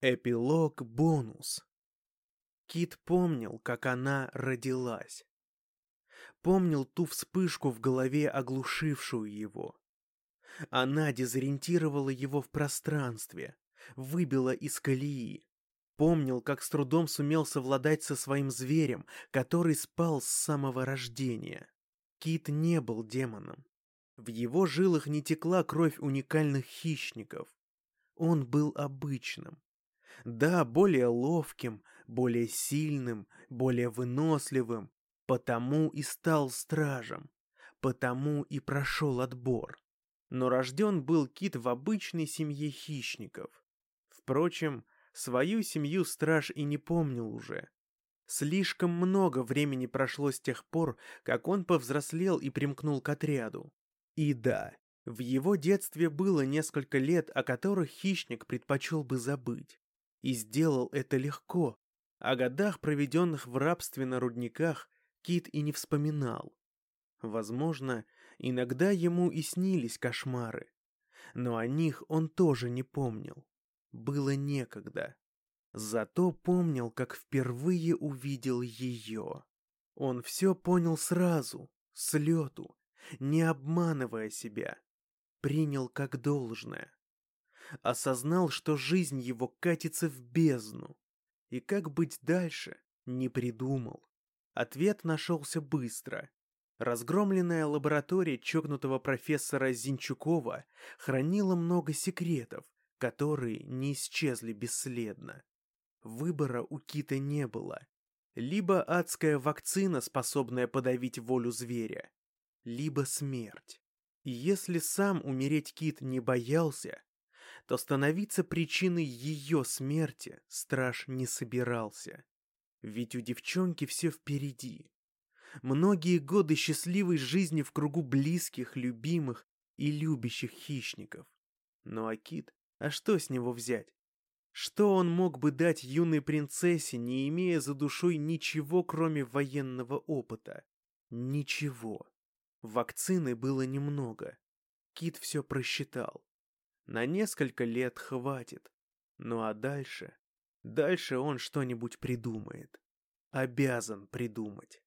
Эпилог бонус. Кит помнил, как она родилась. Помнил ту вспышку в голове, оглушившую его. Она дезориентировала его в пространстве, выбила из колеи. Помнил, как с трудом сумел совладать со своим зверем, который спал с самого рождения. Кит не был демоном. В его жилах не текла кровь уникальных хищников. Он был обычным да, более ловким, более сильным, более выносливым, потому и стал стражем, потому и прошел отбор. Но рожден был Кит в обычной семье хищников. Впрочем, свою семью страж и не помнил уже. Слишком много времени прошло с тех пор, как он повзрослел и примкнул к отряду. И да, в его детстве было несколько лет, о которых хищник предпочел бы забыть. И сделал это легко. О годах, проведенных в рабстве на рудниках, Кит и не вспоминал. Возможно, иногда ему и снились кошмары. Но о них он тоже не помнил. Было некогда. Зато помнил, как впервые увидел ее. Он все понял сразу, с лету, не обманывая себя. Принял как должное осознал, что жизнь его катится в бездну. И как быть дальше, не придумал. Ответ нашелся быстро. Разгромленная лаборатория чокнутого профессора Зинчукова хранила много секретов, которые не исчезли бесследно. Выбора у Кита не было. Либо адская вакцина, способная подавить волю зверя, либо смерть. И если сам умереть Кит не боялся, то становиться причиной ее смерти страж не собирался. Ведь у девчонки все впереди. Многие годы счастливой жизни в кругу близких, любимых и любящих хищников. Но Акит, а что с него взять? Что он мог бы дать юной принцессе, не имея за душой ничего, кроме военного опыта? Ничего. Вакцины было немного. Кит все просчитал. На несколько лет хватит. Ну а дальше? Дальше он что-нибудь придумает. Обязан придумать.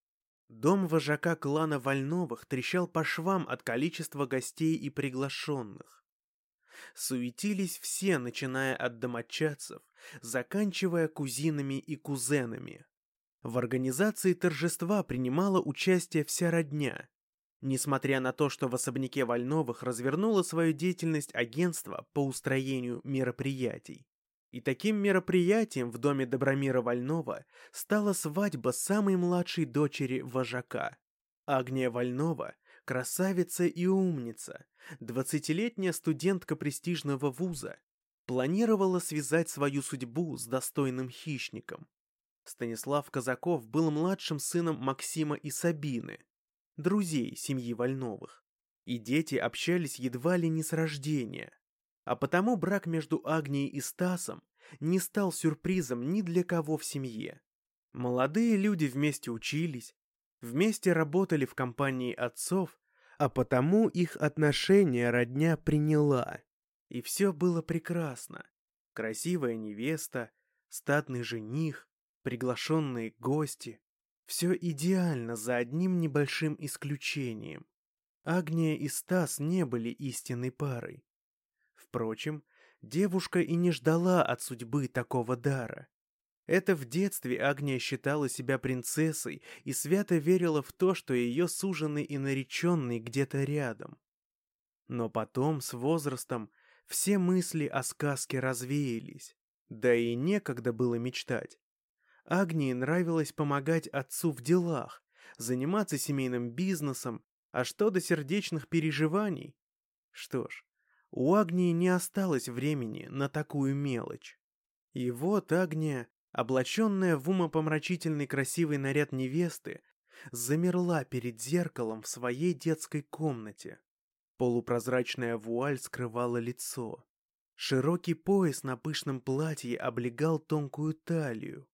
Дом вожака клана Вольновых трещал по швам от количества гостей и приглашенных. Суетились все, начиная от домочадцев, заканчивая кузинами и кузенами. В организации торжества принимала участие вся родня, Несмотря на то, что в особняке Вольновых развернуло свою деятельность агентство по устроению мероприятий. И таким мероприятием в доме Добромира Вольнова стала свадьба самой младшей дочери вожака. Агния Вольнова – красавица и умница, двадцатилетняя студентка престижного вуза, планировала связать свою судьбу с достойным хищником. Станислав Казаков был младшим сыном Максима и Сабины – друзей семьи Вольновых, и дети общались едва ли не с рождения. А потому брак между Агнией и Стасом не стал сюрпризом ни для кого в семье. Молодые люди вместе учились, вместе работали в компании отцов, а потому их отношения родня приняла. И все было прекрасно. Красивая невеста, статный жених, приглашенные гости, все идеально за одним небольшим исключением. Агния и Стас не были истинной парой. Впрочем, девушка и не ждала от судьбы такого дара. Это в детстве Агния считала себя принцессой и свято верила в то, что ее суженый и нареченный где-то рядом. Но потом, с возрастом, все мысли о сказке развеялись, да и некогда было мечтать. Агнии нравилось помогать отцу в делах, заниматься семейным бизнесом, а что до сердечных переживаний? Что ж, у Агнии не осталось времени на такую мелочь. И вот Агния, облаченная в умопомрачительный красивый наряд невесты, замерла перед зеркалом в своей детской комнате. Полупрозрачная вуаль скрывала лицо. Широкий пояс на пышном платье облегал тонкую талию.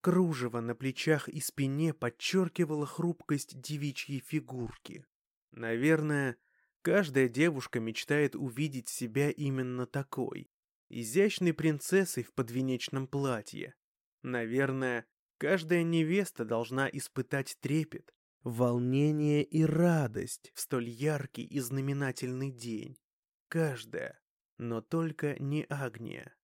Кружево на плечах и спине подчеркивало хрупкость девичьей фигурки. Наверное, каждая девушка мечтает увидеть себя именно такой. изящной принцессой в подвенечном платье. Наверное, каждая невеста должна испытать трепет, волнение и радость в столь яркий и знаменательный день. Каждая, но только не Агния.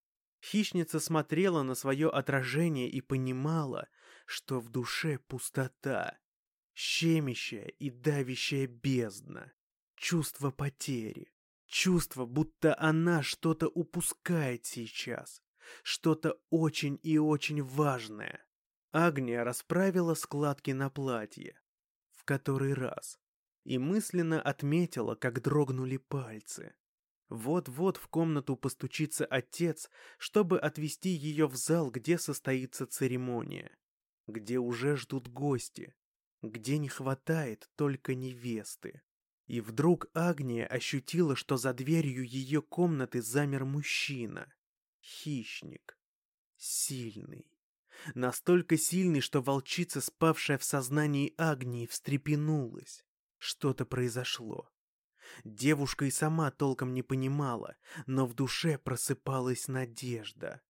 Хищница смотрела на свое отражение и понимала, что в душе пустота, щемящая и давящая бездна, чувство потери, чувство, будто она что-то упускает сейчас, что-то очень и очень важное. Агния расправила складки на платье, в который раз, и мысленно отметила, как дрогнули пальцы. Вот-вот в комнату постучится отец, чтобы отвести ее в зал, где состоится церемония, где уже ждут гости, где не хватает только невесты. И вдруг Агния ощутила, что за дверью ее комнаты замер мужчина. Хищник. Сильный. Настолько сильный, что волчица, спавшая в сознании Агнии, встрепенулась. Что-то произошло. Девушка и сама толком не понимала, но в душе просыпалась надежда.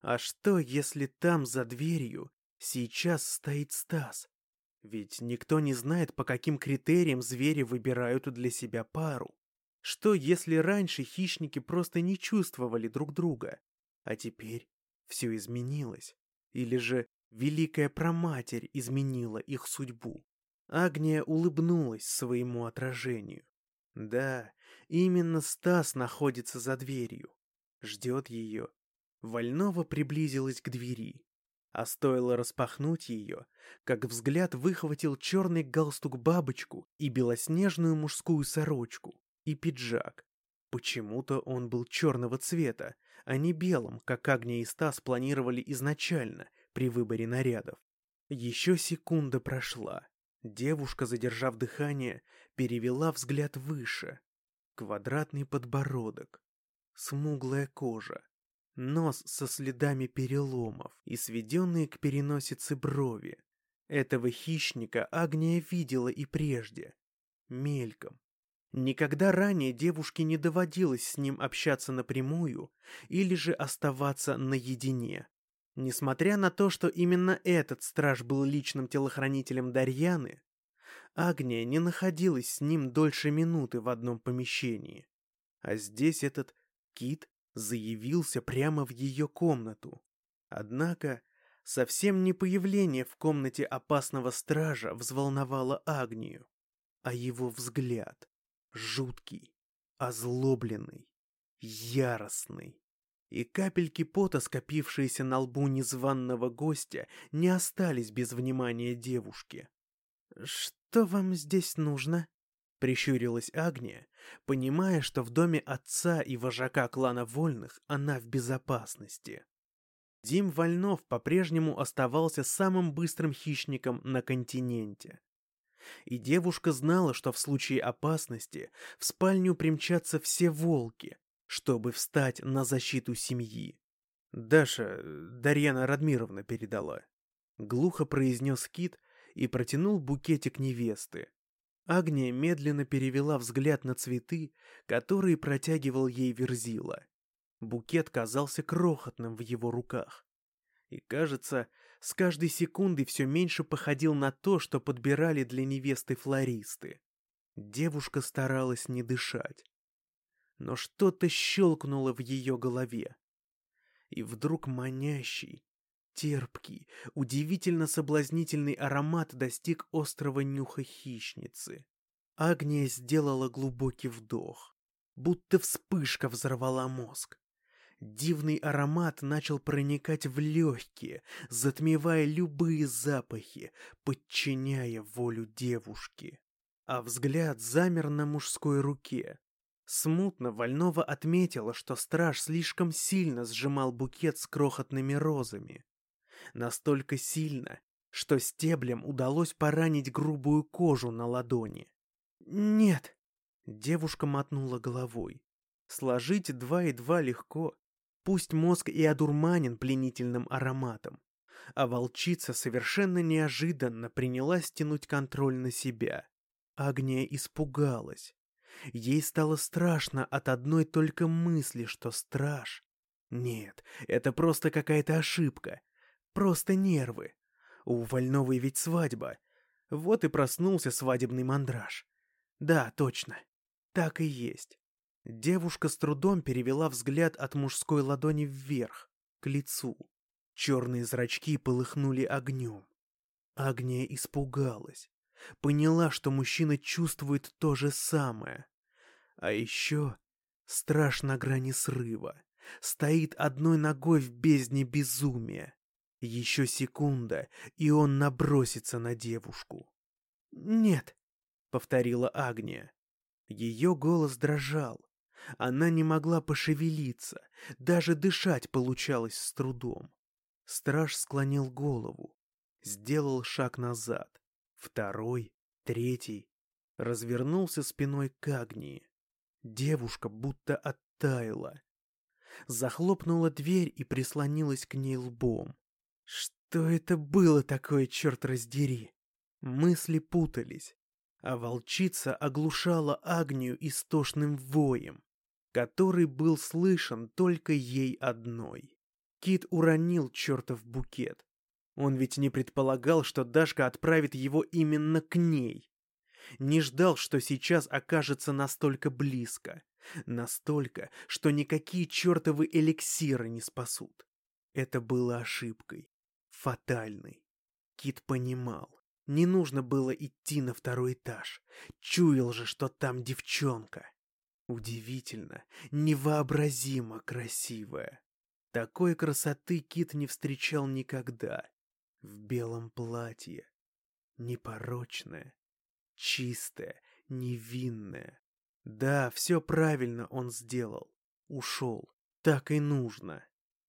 А что, если там, за дверью, сейчас стоит Стас, ведь никто не знает, по каким критериям звери выбирают для себя пару. Что, если раньше хищники просто не чувствовали друг друга, а теперь все изменилось? Или же Великая Проматерь изменила их судьбу? Агния улыбнулась своему отражению. Да, именно Стас находится за дверью. Ждет ее. Вольнова приблизилась к двери. А стоило распахнуть ее, как взгляд выхватил черный галстук-бабочку и белоснежную мужскую сорочку, и пиджак. Почему-то он был черного цвета, а не белым, как Агния и Стас планировали изначально при выборе нарядов. Еще секунда прошла. Девушка, задержав дыхание, перевела взгляд выше. Квадратный подбородок, смуглая кожа, нос со следами переломов и сведенные к переносице брови. Этого хищника Агния видела и прежде. Мельком. Никогда ранее девушке не доводилось с ним общаться напрямую или же оставаться наедине. Несмотря на то, что именно этот страж был личным телохранителем Дарьяны, Агния не находилась с ним дольше минуты в одном помещении. А здесь этот кит заявился прямо в ее комнату. Однако, совсем не появление в комнате опасного стража взволновало Агнию, а его взгляд, жуткий, озлобленный, яростный. И капельки пота, скопившиеся на лбу незваного гостя, не остались без внимания девушки. «Что вам здесь нужно?» Прищурилась Агния, понимая, что в доме отца и вожака клана Вольных она в безопасности. Дим Вольнов по-прежнему оставался самым быстрым хищником на континенте. И девушка знала, что в случае опасности в спальню примчатся все волки, чтобы встать на защиту семьи. «Даша, Дарьяна Радмировна передала», — глухо произнес Кит и протянул букетик невесты. Агния медленно перевела взгляд на цветы, которые протягивал ей Верзила. Букет казался крохотным в его руках. И, кажется, с каждой секундой все меньше походил на то, что подбирали для невесты флористы. Девушка старалась не дышать. Но что-то щелкнуло в ее голове. И вдруг манящий, Терпкий, удивительно соблазнительный аромат достиг острого нюха хищницы. Агния сделала глубокий вдох, будто вспышка взорвала мозг. Дивный аромат начал проникать в легкие, затмевая любые запахи, подчиняя волю девушки. А взгляд замер на мужской руке. Смутно Вольнова отметила, что страж слишком сильно сжимал букет с крохотными розами настолько сильно, что стеблем удалось поранить грубую кожу на ладони. «Нет!» — девушка мотнула головой. Сложить два и два легко, пусть мозг и одурманен пленительным ароматом. А волчица совершенно неожиданно принялась тянуть контроль на себя. Агния испугалась. Ей стало страшно от одной только мысли, что страж Нет, это просто какая-то ошибка. Просто нервы. У Вольновой ведь свадьба. Вот и проснулся свадебный мандраж. Да, точно. Так и есть. Девушка с трудом перевела взгляд от мужской ладони вверх, к лицу. Черные зрачки полыхнули огнем. Агния испугалась. Поняла, что мужчина чувствует то же самое. А еще страж на грани срыва. Стоит одной ногой в бездне безумия. Еще секунда, и он набросится на девушку. «Нет», — повторила Агния. Ее голос дрожал. Она не могла пошевелиться, даже дышать получалось с трудом. Страж склонил голову, сделал шаг назад, второй, третий, развернулся спиной к Агнии. Девушка будто оттаяла. Захлопнула дверь и прислонилась к ней лбом. Что это было такое, черт раздери? Мысли путались, а волчица оглушала Агнию истошным воем, который был слышен только ей одной. Кит уронил чертов букет. Он ведь не предполагал, что Дашка отправит его именно к ней. Не ждал, что сейчас окажется настолько близко. Настолько, что никакие чертовы эликсиры не спасут. Это было ошибкой. Фатальной. Кит понимал. Не нужно было идти на второй этаж. Чуял же, что там девчонка. Удивительно, невообразимо красивая. Такой красоты Кит не встречал никогда. В белом платье. Непорочная, чистая, невинная. Да, все правильно он сделал. Ушел. Так и нужно.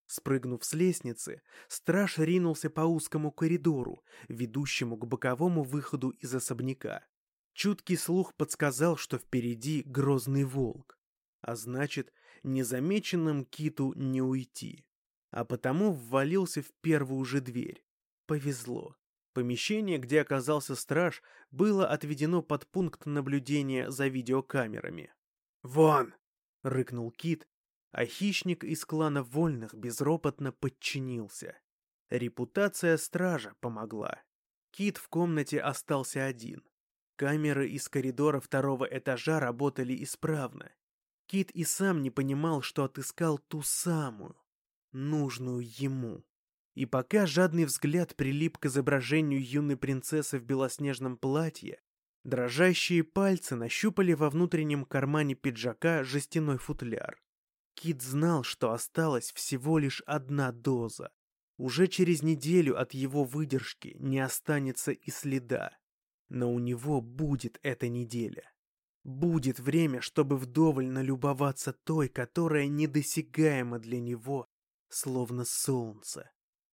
Спрыгнув с лестницы, страж ринулся по узкому коридору, ведущему к боковому выходу из особняка. Чуткий слух подсказал, что впереди грозный волк, а значит, незамеченным киту не уйти. А потому ввалился в первую же дверь. Повезло. Помещение, где оказался страж, было отведено под пункт наблюдения за видеокамерами. «Вон!» — рыкнул Кит, а хищник из клана Вольных безропотно подчинился. Репутация стража помогла. Кит в комнате остался один. Камеры из коридора второго этажа работали исправно. Кит и сам не понимал, что отыскал ту самую, нужную ему. И пока жадный взгляд прилип к изображению юной принцессы в белоснежном платье, дрожащие пальцы нащупали во внутреннем кармане пиджака жестяной футляр. Кит знал, что осталась всего лишь одна доза. Уже через неделю от его выдержки не останется и следа. Но у него будет эта неделя. Будет время, чтобы вдоволь налюбоваться той, которая недосягаема для него, словно солнце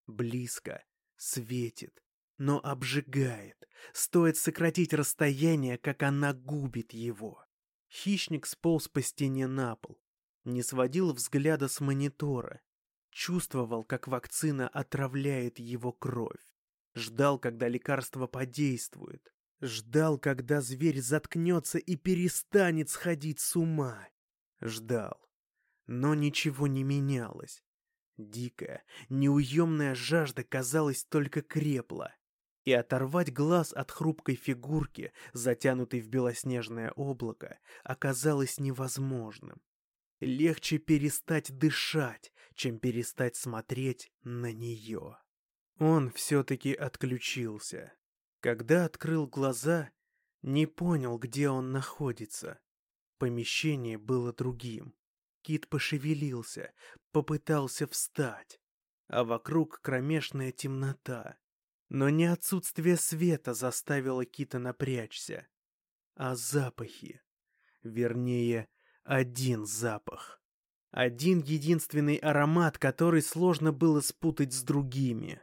близко, светит, но обжигает. Стоит сократить расстояние, как она губит его. Хищник сполз по стене на пол, не сводил взгляда с монитора, чувствовал, как вакцина отравляет его кровь, ждал, когда лекарство подействует, ждал, когда зверь заткнется и перестанет сходить с ума. Ждал. Но ничего не менялось. Дикая, неуемная жажда, казалось, только крепла. И оторвать глаз от хрупкой фигурки, затянутой в белоснежное облако, оказалось невозможным. Легче перестать дышать, чем перестать смотреть на нее. Он все-таки отключился. Когда открыл глаза, не понял, где он находится. Помещение было другим. Кит пошевелился, попытался встать, а вокруг кромешная темнота. Но не отсутствие света заставило Кита напрячься, а запахи. Вернее, один запах. Один единственный аромат, который сложно было спутать с другими.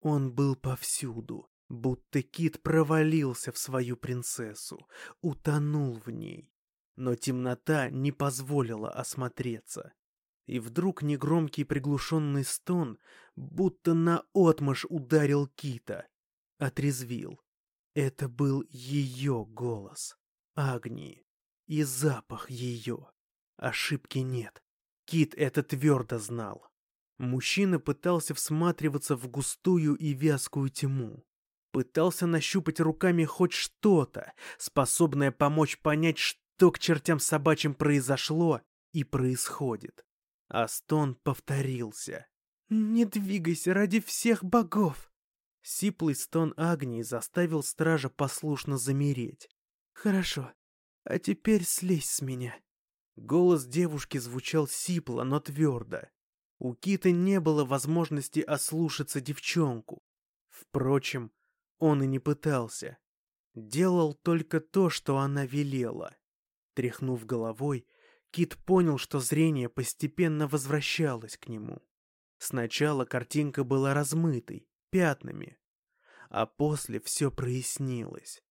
Он был повсюду, будто кит провалился в свою принцессу, утонул в ней но темнота не позволила осмотреться. И вдруг негромкий приглушенный стон, будто на отмаш ударил кита, отрезвил. Это был ее голос, Агнии, и запах ее. Ошибки нет. Кит это твердо знал. Мужчина пытался всматриваться в густую и вязкую тьму. Пытался нащупать руками хоть что-то, способное помочь понять, что к чертям собачьим произошло и происходит. А стон повторился. «Не двигайся ради всех богов!» Сиплый стон Агнии заставил стража послушно замереть. «Хорошо, а теперь слезь с меня». Голос девушки звучал сипло, но твердо. У Кита не было возможности ослушаться девчонку. Впрочем, он и не пытался. Делал только то, что она велела. Тряхнув головой, Кит понял, что зрение постепенно возвращалось к нему. Сначала картинка была размытой, пятнами, а после все прояснилось.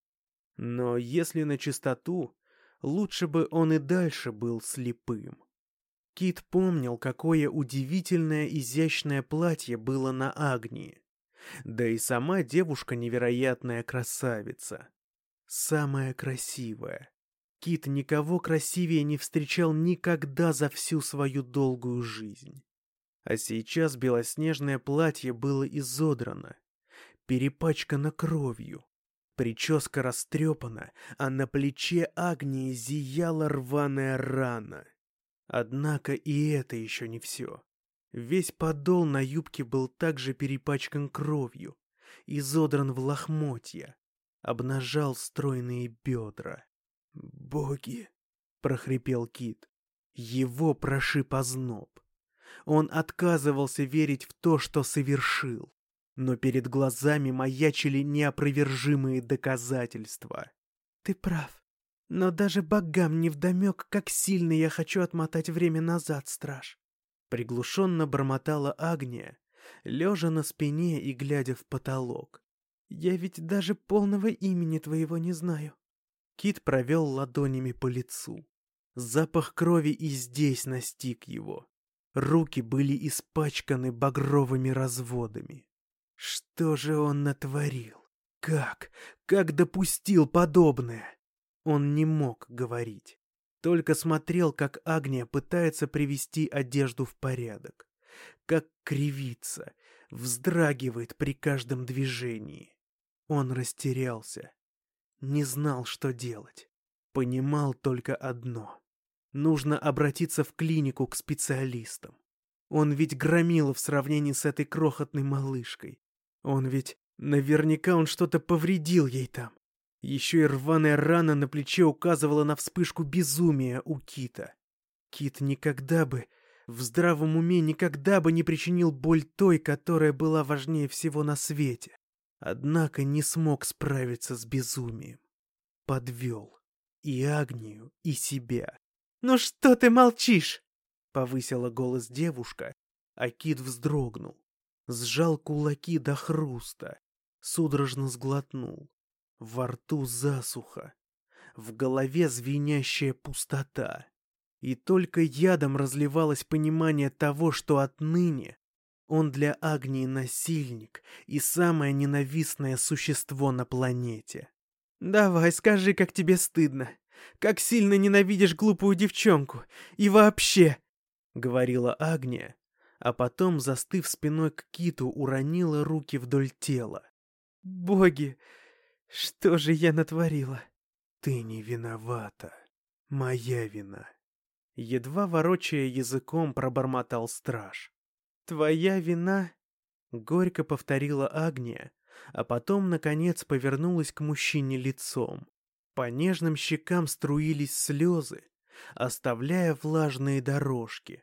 Но если на чистоту, лучше бы он и дальше был слепым. Кит помнил, какое удивительное изящное платье было на Агнии. Да и сама девушка невероятная красавица. Самая красивая. Кит никого красивее не встречал никогда за всю свою долгую жизнь. А сейчас белоснежное платье было изодрано, перепачкано кровью. Прическа растрепана, а на плече Агнии зияла рваная рана. Однако и это еще не все. Весь подол на юбке был также перепачкан кровью, изодран в лохмотья, обнажал стройные бедра. «Боги!» — прохрипел Кит. Его прошиб озноб. Он отказывался верить в то, что совершил, но перед глазами маячили неопровержимые доказательства. «Ты прав. Но даже богам невдомек, как сильно я хочу отмотать время назад, страж. Приглушенно бормотала Агния, лежа на спине и глядя в потолок. Я ведь даже полного имени твоего не знаю. Кит провел ладонями по лицу. Запах крови и здесь настиг его. Руки были испачканы багровыми разводами. Что же он натворил? Как? Как допустил подобное? Он не мог говорить. Только смотрел, как Агния пытается привести одежду в порядок. Как кривится, вздрагивает при каждом движении. Он растерялся. Не знал, что делать. Понимал только одно. Нужно обратиться в клинику к специалистам. Он ведь громил в сравнении с этой крохотной малышкой. Он ведь... Наверняка он что-то повредил ей там. Еще и рваная рана на плече указывала на вспышку безумия у Кита. Кит никогда бы, в здравом уме никогда бы не причинил боль той, которая была важнее всего на свете. Однако не смог справиться с безумием. Подвел. И Агнию, и себя. «Ну что ты молчишь?» — повысила голос девушка, а Кит вздрогнул. Сжал кулаки до хруста, судорожно сглотнул. Во рту засуха, в голове звенящая пустота. И только ядом разливалось понимание того, что отныне он для Агнии насильник и самое ненавистное существо на планете. «Давай, скажи, как тебе стыдно. Как сильно ненавидишь глупую девчонку. И вообще...» — говорила Агния, а потом, застыв спиной к киту, уронила руки вдоль тела. «Боги, что же я натворила? Ты не виновата. Моя вина. Едва ворочая языком, пробормотал страж. Твоя вина? Горько повторила Агния, а потом, наконец, повернулась к мужчине лицом. По нежным щекам струились слезы, оставляя влажные дорожки.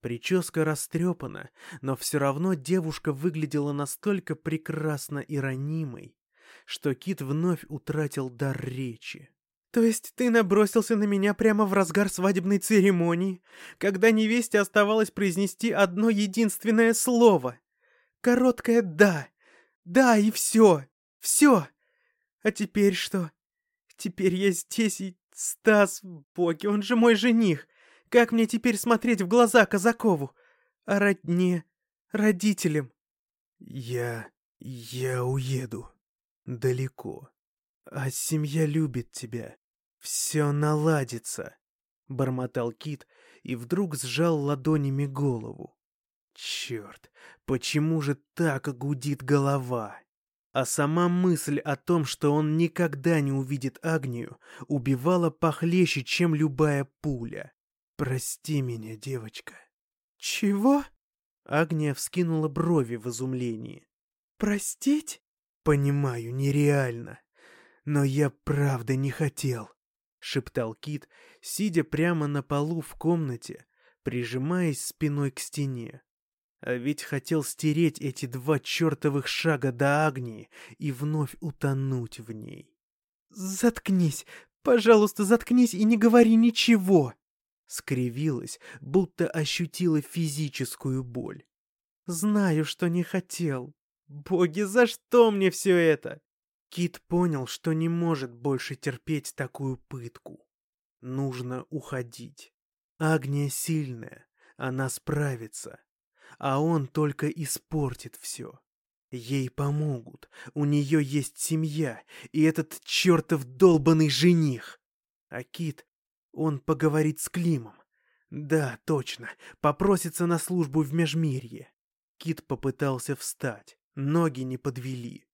Прическа растрепана, но все равно девушка выглядела настолько прекрасно и ранимой, что Кит вновь утратил дар речи. «То есть ты набросился на меня прямо в разгар свадебной церемонии, когда невесте оставалось произнести одно единственное слово? Короткое «да». Да, и все. Все. А теперь что? Теперь я здесь и... Стас, боги, он же мой жених. Как мне теперь смотреть в глаза Казакову? А родне, родителям?» «Я... я уеду», далеко. А семья любит тебя. Все наладится, — бормотал Кит и вдруг сжал ладонями голову. Черт, почему же так гудит голова? А сама мысль о том, что он никогда не увидит Агнию, убивала похлеще, чем любая пуля. «Прости меня, девочка». «Чего?» Агния вскинула брови в изумлении. «Простить?» «Понимаю, нереально. Но я правда не хотел», — шептал Кит, сидя прямо на полу в комнате, прижимаясь спиной к стене. А ведь хотел стереть эти два чертовых шага до Агнии и вновь утонуть в ней. «Заткнись! Пожалуйста, заткнись и не говори ничего!» Скривилась, будто ощутила физическую боль. «Знаю, что не хотел. Боги, за что мне все это?» Кит понял, что не может больше терпеть такую пытку. Нужно уходить. Агния сильная, она справится а он только испортит все. Ей помогут, у нее есть семья и этот чертов долбанный жених. А Кит, он поговорит с Климом. Да, точно, попросится на службу в Межмирье. Кит попытался встать, ноги не подвели.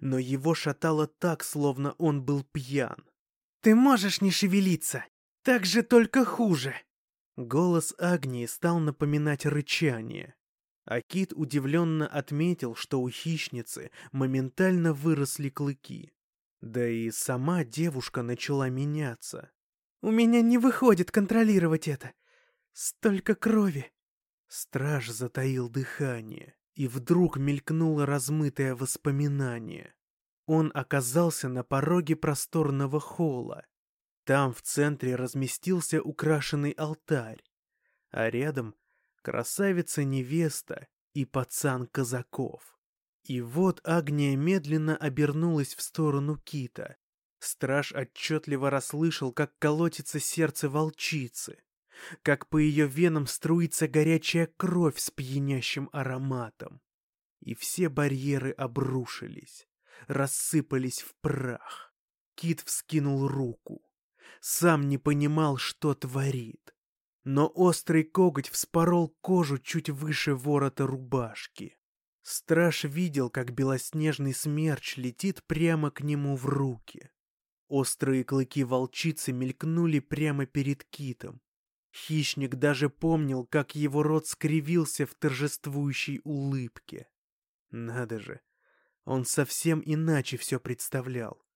Но его шатало так, словно он был пьян. «Ты можешь не шевелиться, так же только хуже!» Голос Агнии стал напоминать рычание. А Кит удивленно отметил, что у хищницы моментально выросли клыки. Да и сама девушка начала меняться. «У меня не выходит контролировать это. Столько крови!» Страж затаил дыхание, и вдруг мелькнуло размытое воспоминание. Он оказался на пороге просторного холла. Там в центре разместился украшенный алтарь, а рядом красавица-невеста и пацан Казаков. И вот Агния медленно обернулась в сторону Кита. Страж отчетливо расслышал, как колотится сердце волчицы, как по ее венам струится горячая кровь с пьянящим ароматом. И все барьеры обрушились, рассыпались в прах. Кит вскинул руку сам не понимал, что творит. Но острый коготь вспорол кожу чуть выше ворота рубашки. Страж видел, как белоснежный смерч летит прямо к нему в руки. Острые клыки волчицы мелькнули прямо перед китом. Хищник даже помнил, как его рот скривился в торжествующей улыбке. Надо же, он совсем иначе все представлял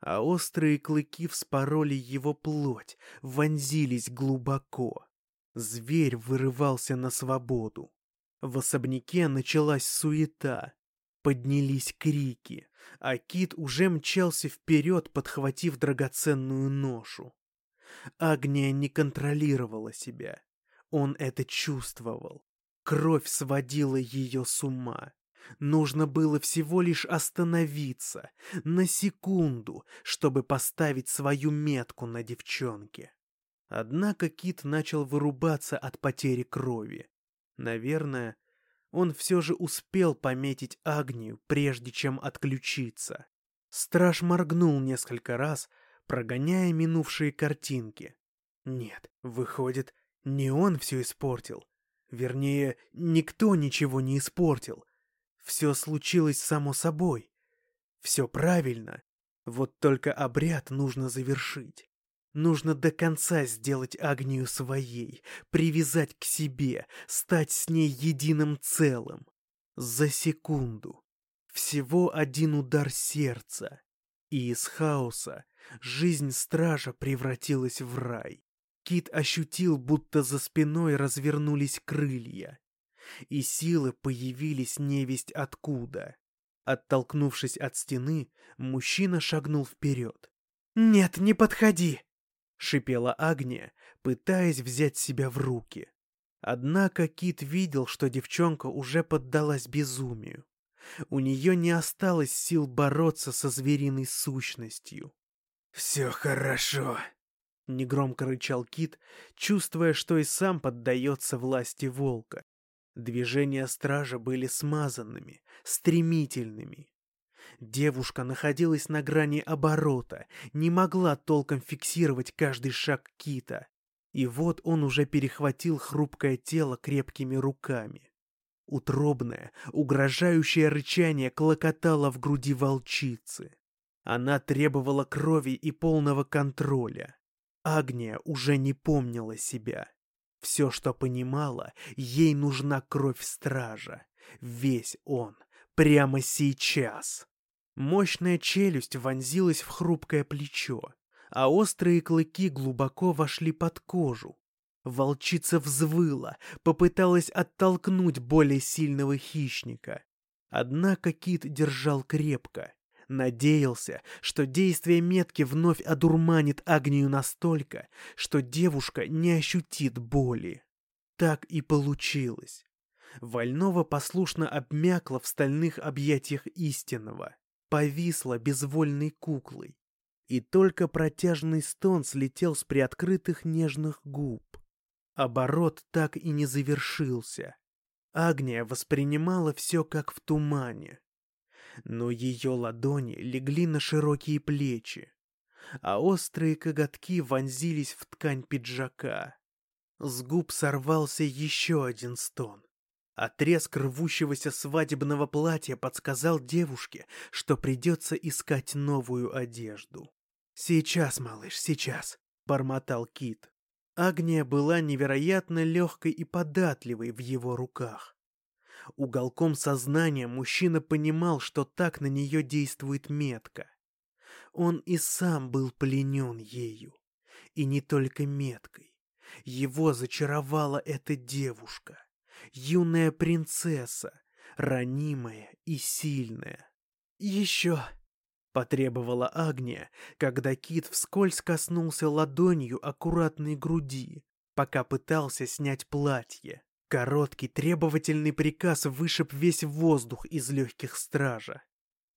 а острые клыки вспороли его плоть, вонзились глубоко. Зверь вырывался на свободу. В особняке началась суета. Поднялись крики, а кит уже мчался вперед, подхватив драгоценную ношу. Агния не контролировала себя. Он это чувствовал. Кровь сводила ее с ума. Нужно было всего лишь остановиться на секунду, чтобы поставить свою метку на девчонке. Однако Кит начал вырубаться от потери крови. Наверное, он все же успел пометить Агнию, прежде чем отключиться. Страж моргнул несколько раз, прогоняя минувшие картинки. Нет, выходит, не он все испортил. Вернее, никто ничего не испортил. Все случилось само собой. Все правильно. Вот только обряд нужно завершить. Нужно до конца сделать Агнию своей, привязать к себе, стать с ней единым целым. За секунду. Всего один удар сердца. И из хаоса жизнь стража превратилась в рай. Кит ощутил, будто за спиной развернулись крылья и силы появились невесть откуда. Оттолкнувшись от стены, мужчина шагнул вперед. «Нет, не подходи!» — шипела Агния, пытаясь взять себя в руки. Однако Кит видел, что девчонка уже поддалась безумию. У нее не осталось сил бороться со звериной сущностью. «Все хорошо», — негромко рычал Кит, чувствуя, что и сам поддается власти волка. Движения стража были смазанными, стремительными. Девушка находилась на грани оборота, не могла толком фиксировать каждый шаг кита. И вот он уже перехватил хрупкое тело крепкими руками. Утробное, угрожающее рычание клокотало в груди волчицы. Она требовала крови и полного контроля. Агния уже не помнила себя. Все, что понимала, ей нужна кровь стража. Весь он. Прямо сейчас. Мощная челюсть вонзилась в хрупкое плечо, а острые клыки глубоко вошли под кожу. Волчица взвыла, попыталась оттолкнуть более сильного хищника. Однако кит держал крепко. Надеялся, что действие метки вновь одурманит Агнию настолько, что девушка не ощутит боли. Так и получилось. Вольнова послушно обмякла в стальных объятиях истинного, повисла безвольной куклой. И только протяжный стон слетел с приоткрытых нежных губ. Оборот так и не завершился. Агния воспринимала все как в тумане. Но ее ладони легли на широкие плечи, а острые коготки вонзились в ткань пиджака. С губ сорвался еще один стон. Отрезк рвущегося свадебного платья подсказал девушке, что придется искать новую одежду. «Сейчас, малыш, сейчас», — бормотал Кит. Агния была невероятно легкой и податливой в его руках. Уголком сознания мужчина понимал, что так на нее действует метка. Он и сам был пленен ею. И не только меткой. Его зачаровала эта девушка. Юная принцесса, ранимая и сильная. «Еще!» Потребовала Агния, когда Кит вскользь коснулся ладонью аккуратной груди, пока пытался снять платье. Короткий требовательный приказ вышиб весь воздух из легких стража.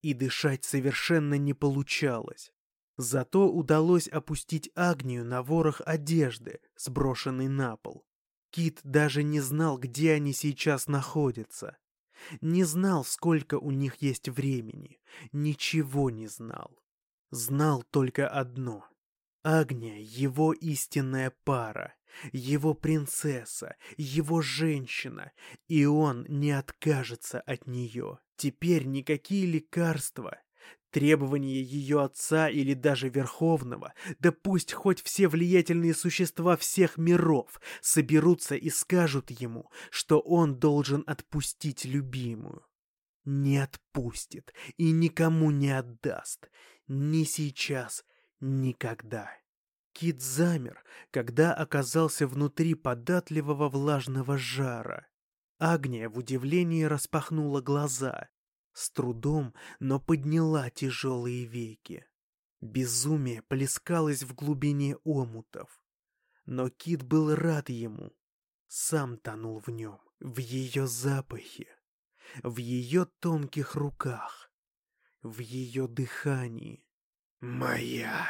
И дышать совершенно не получалось. Зато удалось опустить Агнию на ворох одежды, сброшенный на пол. Кит даже не знал, где они сейчас находятся. Не знал, сколько у них есть времени. Ничего не знал. Знал только одно. Агния — его истинная пара, его принцесса, его женщина, и он не откажется от нее. Теперь никакие лекарства, Требования ее отца или даже Верховного, да пусть хоть все влиятельные существа всех миров соберутся и скажут ему, что он должен отпустить любимую. Не отпустит и никому не отдаст. Ни сейчас, никогда. Кит замер, когда оказался внутри податливого влажного жара. Агния в удивлении распахнула глаза. С трудом, но подняла тяжелые веки. Безумие плескалось в глубине омутов. Но Кит был рад ему. Сам тонул в нем, в ее запахе, в ее тонких руках, в ее дыхании. «Моя!»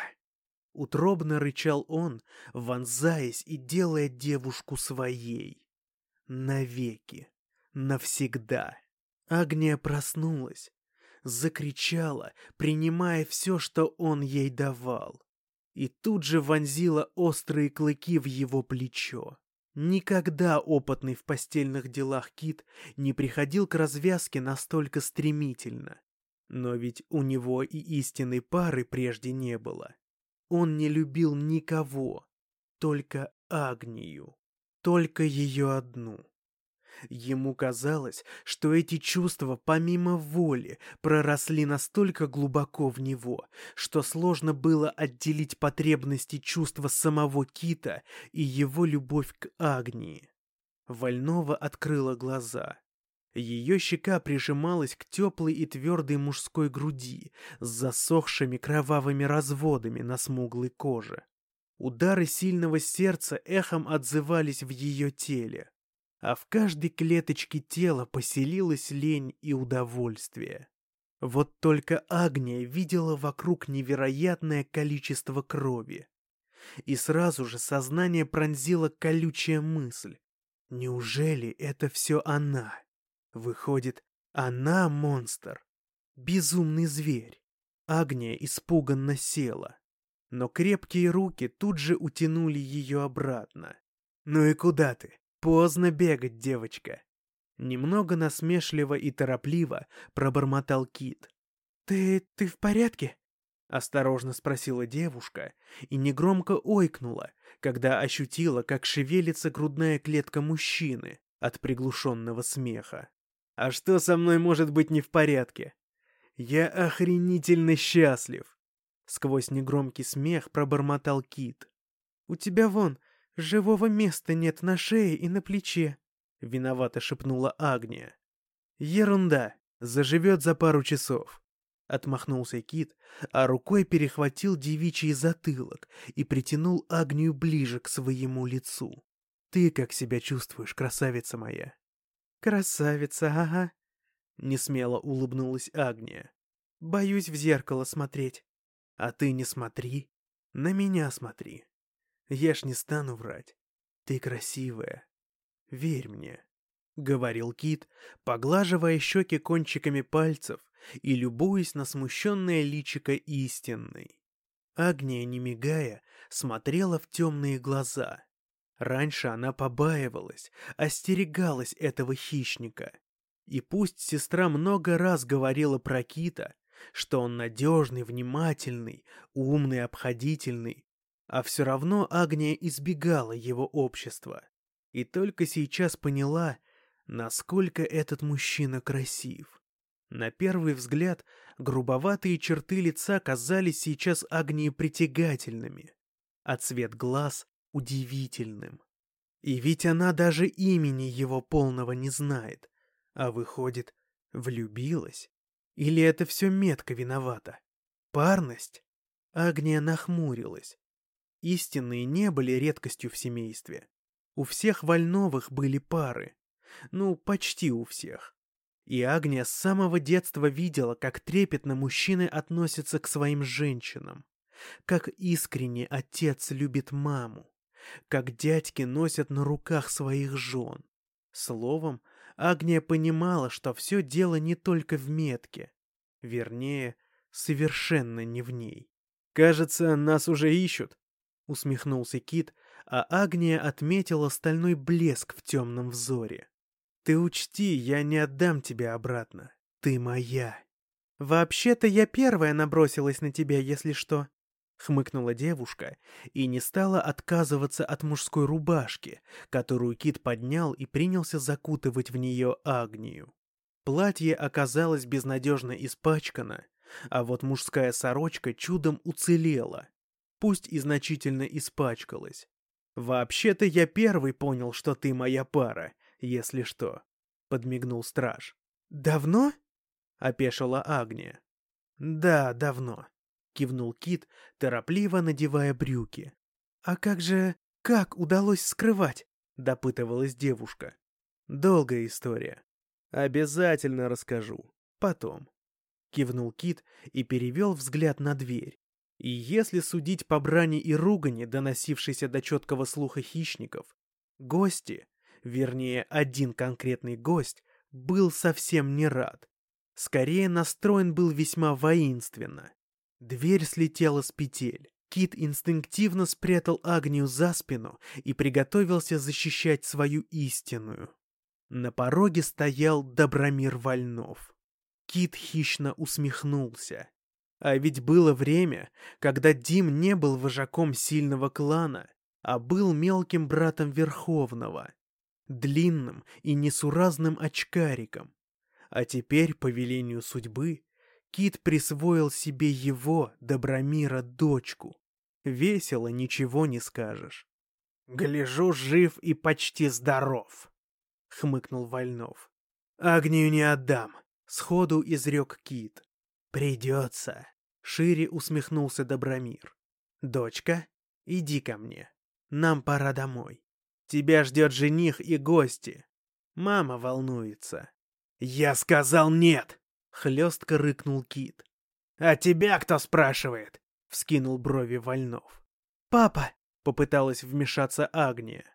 Утробно рычал он, вонзаясь и делая девушку своей. Навеки, навсегда. Агния проснулась, закричала, принимая все, что он ей давал. И тут же вонзила острые клыки в его плечо. Никогда опытный в постельных делах Кит не приходил к развязке настолько стремительно. Но ведь у него и истинной пары прежде не было. Он не любил никого, только Агнию, только ее одну. Ему казалось, что эти чувства помимо воли проросли настолько глубоко в него, что сложно было отделить потребности чувства самого Кита и его любовь к Агнии. Вольнова открыла глаза. Ее щека прижималась к теплой и твердой мужской груди с засохшими кровавыми разводами на смуглой коже. Удары сильного сердца эхом отзывались в ее теле а в каждой клеточке тела поселилась лень и удовольствие. Вот только Агния видела вокруг невероятное количество крови. И сразу же сознание пронзила колючая мысль. Неужели это все она? Выходит, она монстр. Безумный зверь. Агния испуганно села. но крепкие руки тут же утянули ее обратно. «Ну и куда ты? Поздно бегать, девочка!» Немного насмешливо и торопливо пробормотал Кит. «Ты... ты в порядке?» Осторожно спросила девушка и негромко ойкнула, когда ощутила, как шевелится грудная клетка мужчины от приглушенного смеха. «А что со мной может быть не в порядке? Я охренительно счастлив!» Сквозь негромкий смех пробормотал Кит. «У тебя вон живого места нет на шее и на плече», — виновато шепнула Агния. «Ерунда, заживет за пару часов». Отмахнулся Кит, а рукой перехватил девичий затылок и притянул Агнию ближе к своему лицу. «Ты как себя чувствуешь, красавица моя?» «Красавица, ага», — несмело улыбнулась Агния. «Боюсь в зеркало смотреть». «А ты не смотри, на меня смотри. Я ж не стану врать. Ты красивая. Верь мне», — говорил Кит, поглаживая щеки кончиками пальцев и любуясь на смущенное личико истинной. Агния, не мигая, смотрела в темные глаза. Раньше она побаивалась, остерегалась этого хищника. И пусть сестра много раз говорила про Кита, что он надежный, внимательный, умный, обходительный, а все равно Агния избегала его общества. И только сейчас поняла, насколько этот мужчина красив. На первый взгляд, грубоватые черты лица казались сейчас Агнии притягательными, а цвет глаз — удивительным. И ведь она даже имени его полного не знает, а выходит, влюбилась. Или это все метко виновата? Парность? Агния нахмурилась. Истинные не были редкостью в семействе. У всех Вольновых были пары. Ну, почти у всех. И Агния с самого детства видела, как трепетно мужчины относятся к своим женщинам, как искренне отец любит маму, как дядьки носят на руках своих жен. Словом, Агния понимала, что все дело не только в метке, вернее, совершенно не в ней. «Кажется, нас уже ищут», — усмехнулся Кит, а Агния отметила стальной блеск в темном взоре. Ты учти, я не отдам тебя обратно. Ты моя. Вообще-то я первая набросилась на тебя, если что. Хмыкнула девушка и не стала отказываться от мужской рубашки, которую Кит поднял и принялся закутывать в нее Агнию. Платье оказалось безнадежно испачкано, а вот мужская сорочка чудом уцелела, пусть и значительно испачкалась. «Вообще-то я первый понял, что ты моя пара, если что», — подмигнул страж. «Давно?» — опешила Агния. «Да, давно», — кивнул Кит, торопливо надевая брюки. «А как же... как удалось скрывать?» — допытывалась девушка. «Долгая история. Обязательно расскажу. Потом». Кивнул Кит и перевел взгляд на дверь. И если судить по брани и ругани, доносившейся до четкого слуха хищников, гости вернее, один конкретный гость, был совсем не рад. Скорее настроен был весьма воинственно. Дверь слетела с петель. Кит инстинктивно спрятал Агнию за спину и приготовился защищать свою истинную. На пороге стоял Добромир Вольнов. Кит хищно усмехнулся. А ведь было время, когда Дим не был вожаком сильного клана, а был мелким братом Верховного длинным и несуразным очкариком. А теперь, по велению судьбы, Кит присвоил себе его, Добромира, дочку. Весело ничего не скажешь. «Гляжу, жив и почти здоров», — хмыкнул Вольнов. «Агнию не отдам», — сходу изрек Кит. «Придется», — шире усмехнулся Добромир. «Дочка, иди ко мне. Нам пора домой». Тебя ждет жених и гости. Мама волнуется. Я сказал нет, хлестко рыкнул Кит. А тебя кто спрашивает? Вскинул брови Вольнов. Папа, попыталась вмешаться Агния.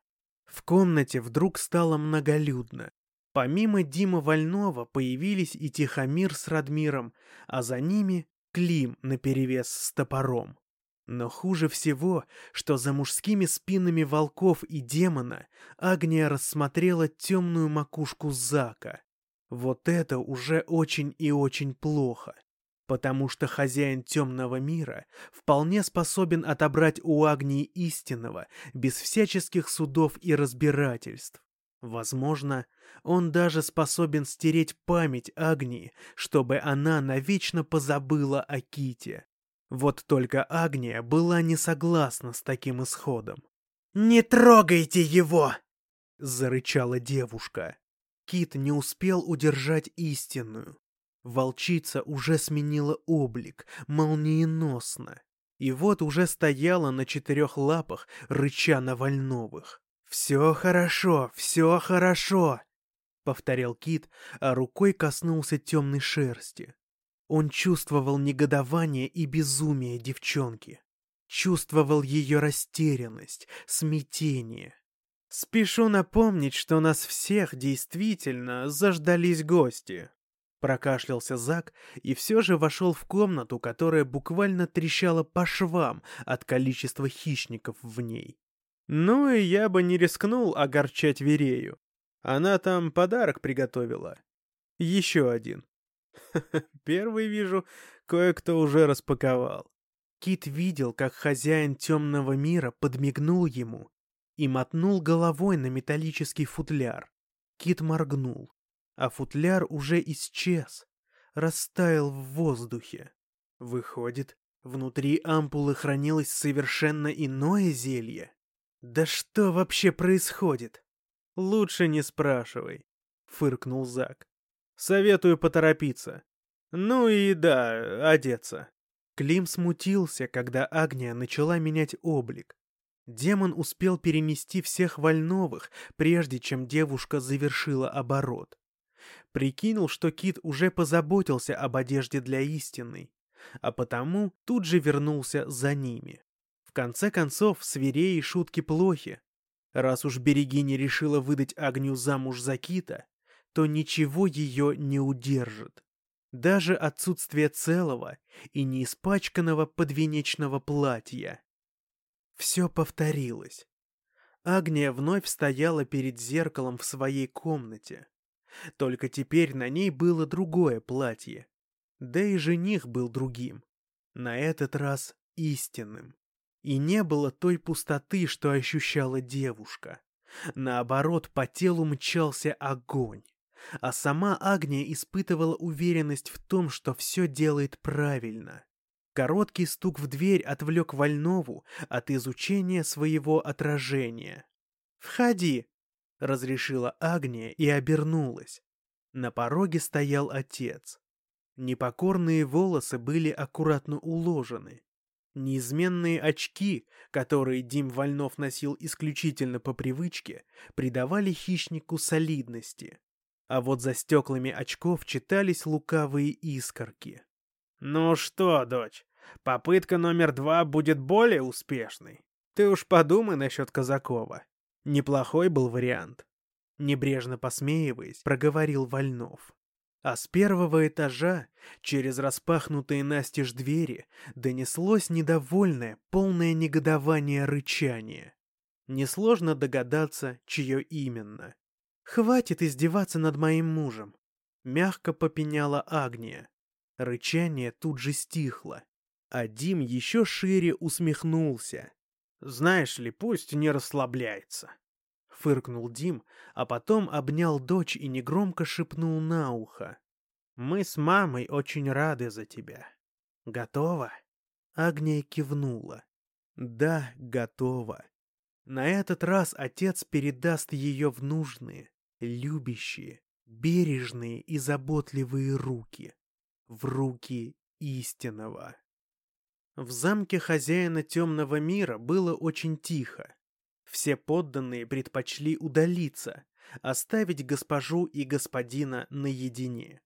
В комнате вдруг стало многолюдно. Помимо Дима Вольнова появились и Тихомир с Радмиром, а за ними Клим наперевес с топором. Но хуже всего, что за мужскими спинами волков и демона Агния рассмотрела темную макушку Зака. Вот это уже очень и очень плохо, потому что хозяин темного мира вполне способен отобрать у Агнии истинного без всяческих судов и разбирательств. Возможно, он даже способен стереть память Агнии, чтобы она навечно позабыла о Ките. Вот только Агния была не согласна с таким исходом. «Не трогайте его!» — зарычала девушка. Кит не успел удержать истинную. Волчица уже сменила облик, молниеносно. И вот уже стояла на четырех лапах, рыча на вольновых. «Все хорошо, все хорошо!» — повторял Кит, а рукой коснулся темной шерсти. Он чувствовал негодование и безумие девчонки. Чувствовал ее растерянность, смятение. «Спешу напомнить, что нас всех действительно заждались гости», Прокашлялся Зак и все же вошел в комнату, которая буквально трещала по швам от количества хищников в ней. Ну и я бы не рискнул огорчать Верею. Она там подарок приготовила. Еще один. Первый вижу, кое-кто уже распаковал. Кит видел, как хозяин темного мира подмигнул ему и мотнул головой на металлический футляр. Кит моргнул, а футляр уже исчез, растаял в воздухе. Выходит, внутри ампулы хранилось совершенно иное зелье? Да что вообще происходит? Лучше не спрашивай, фыркнул Зак. Советую поторопиться. Ну и да, одеться. Клим смутился, когда Агния начала менять облик. Демон успел перенести всех вольновых, прежде чем девушка завершила оборот. Прикинул, что Кит уже позаботился об одежде для истинной, а потому тут же вернулся за ними. Конце концов, свиреи шутки плохи. Раз уж Берегиня решила выдать Агню замуж за Кита, то ничего ее не удержит. Даже отсутствие целого и неиспачканного подвенечного платья. Все повторилось. Агния вновь стояла перед зеркалом в своей комнате. Только теперь на ней было другое платье. Да и жених был другим. На этот раз истинным. И не было той пустоты, что ощущала девушка. Наоборот, по телу мчался огонь а сама Агния испытывала уверенность в том, что все делает правильно. Короткий стук в дверь отвлек Вольнову от изучения своего отражения. «Входи!» — разрешила Агния и обернулась. На пороге стоял отец. Непокорные волосы были аккуратно уложены. Неизменные очки, которые Дим Вольнов носил исключительно по привычке, придавали хищнику солидности а вот за стеклами очков читались лукавые искорки. «Ну что, дочь, попытка номер два будет более успешной. Ты уж подумай насчет Казакова. Неплохой был вариант». Небрежно посмеиваясь, проговорил Вольнов. А с первого этажа, через распахнутые настежь двери, донеслось недовольное, полное негодование рычание. Несложно догадаться, чье именно. «Хватит издеваться над моим мужем!» Мягко попеняла Агния. Рычание тут же стихло, а Дим еще шире усмехнулся. «Знаешь ли, пусть не расслабляется!» Фыркнул Дим, а потом обнял дочь и негромко шепнул на ухо. «Мы с мамой очень рады за тебя. Готова?» Агния кивнула. «Да, готова. На этот раз отец передаст ее в нужные, любящие, бережные и заботливые руки. В руки истинного. В замке хозяина темного мира было очень тихо. Все подданные предпочли удалиться, оставить госпожу и господина наедине.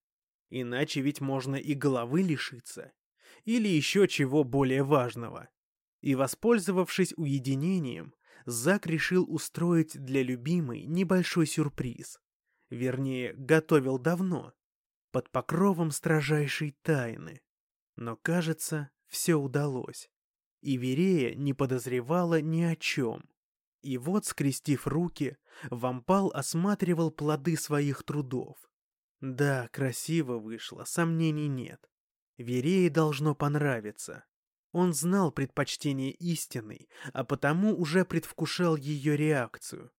Иначе ведь можно и головы лишиться, или еще чего более важного. И, воспользовавшись уединением, Зак решил устроить для любимой небольшой сюрприз. Вернее, готовил давно, под покровом строжайшей тайны. Но, кажется, все удалось. И Верея не подозревала ни о чем. И вот, скрестив руки, Вампал осматривал плоды своих трудов. Да, красиво вышло, сомнений нет. Верее должно понравиться. Он знал предпочтение истины, а потому уже предвкушал ее реакцию.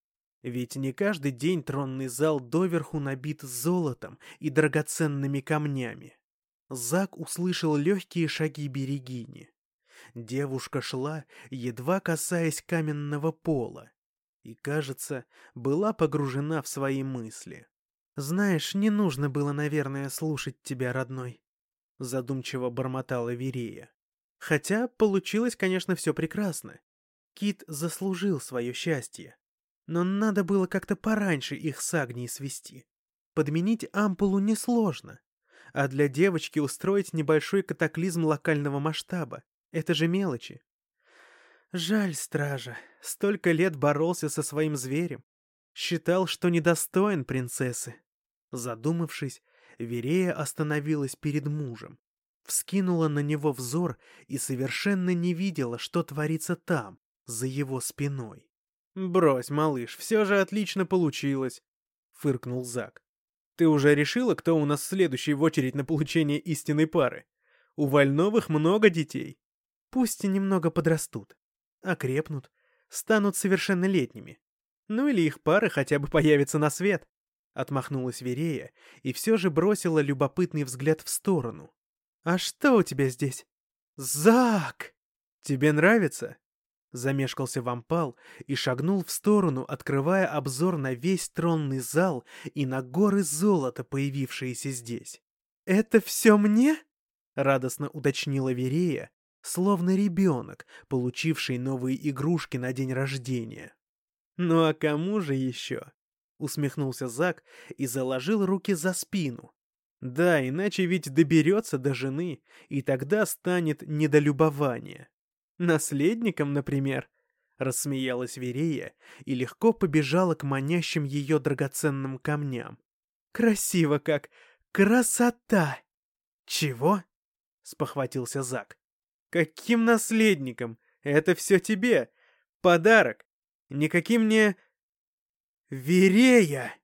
Ведь не каждый день тронный зал доверху набит золотом и драгоценными камнями. Зак услышал легкие шаги Берегини. Девушка шла, едва касаясь каменного пола, и, кажется, была погружена в свои мысли. «Знаешь, не нужно было, наверное, слушать тебя, родной», — задумчиво бормотала Верея. Хотя получилось, конечно, все прекрасно. Кит заслужил свое счастье. Но надо было как-то пораньше их с Агнией свести. Подменить ампулу несложно. А для девочки устроить небольшой катаклизм локального масштаба — это же мелочи. Жаль стража. Столько лет боролся со своим зверем. Считал, что недостоин принцессы. Задумавшись, Верея остановилась перед мужем вскинула на него взор и совершенно не видела, что творится там, за его спиной. «Брось, малыш, все же отлично получилось», — фыркнул Зак. «Ты уже решила, кто у нас следующий в очередь на получение истинной пары? У Вольновых много детей». «Пусть немного подрастут, окрепнут, станут совершеннолетними. Ну или их пары хотя бы появятся на свет». Отмахнулась Верея и все же бросила любопытный взгляд в сторону, «А что у тебя здесь?» «Зак! Тебе нравится?» Замешкался вампал и шагнул в сторону, открывая обзор на весь тронный зал и на горы золота, появившиеся здесь. «Это все мне?» — радостно уточнила Верея, словно ребенок, получивший новые игрушки на день рождения. «Ну а кому же еще?» — усмехнулся Зак и заложил руки за спину, да, иначе ведь доберется до жены, и тогда станет недолюбование. Наследником, например, рассмеялась Верея и легко побежала к манящим ее драгоценным камням. Красиво как! Красота! Чего? спохватился Зак. Каким наследником? Это все тебе. Подарок. Никаким не... Верея!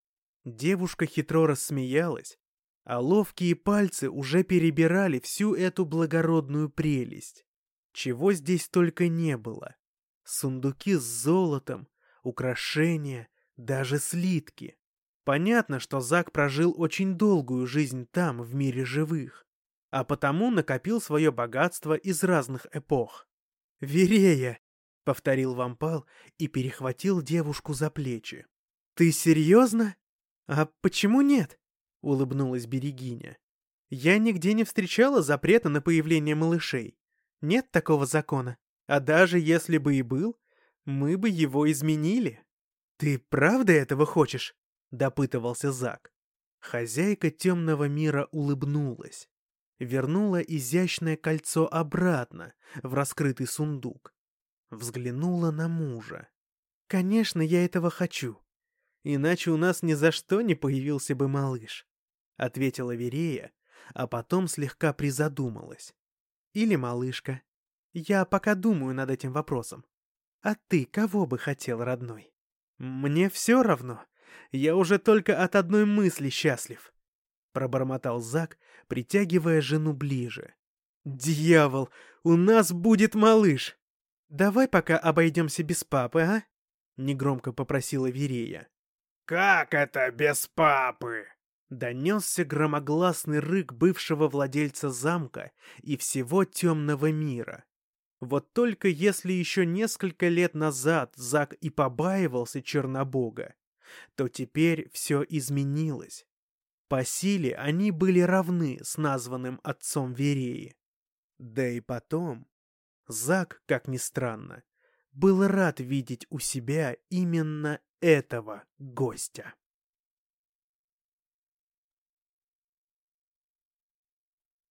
Девушка хитро рассмеялась, а ловкие пальцы уже перебирали всю эту благородную прелесть. Чего здесь только не было. Сундуки с золотом, украшения, даже слитки. Понятно, что Зак прожил очень долгую жизнь там, в мире живых, а потому накопил свое богатство из разных эпох. «Верея!» — повторил вампал и перехватил девушку за плечи. «Ты серьезно? А почему нет?» улыбнулась Берегиня. Я нигде не встречала запрета на появление малышей. Нет такого закона. А даже если бы и был, мы бы его изменили. Ты правда этого хочешь? допытывался Зак. Хозяйка темного мира улыбнулась. Вернула изящное кольцо обратно в раскрытый сундук. Взглянула на мужа. «Конечно, я этого хочу. Иначе у нас ни за что не появился бы малыш. — ответила Верея, а потом слегка призадумалась. «Или малышка. Я пока думаю над этим вопросом. А ты кого бы хотел, родной?» «Мне все равно. Я уже только от одной мысли счастлив», — пробормотал Зак, притягивая жену ближе. «Дьявол, у нас будет малыш!» «Давай пока обойдемся без папы, а?» — негромко попросила Верея. «Как это без папы?» Донесся громогласный рык бывшего владельца замка и всего темного мира. Вот только если еще несколько лет назад Зак и побаивался Чернобога, то теперь все изменилось. По силе они были равны с названным отцом Вереи. Да и потом, Зак, как ни странно, был рад видеть у себя именно этого гостя.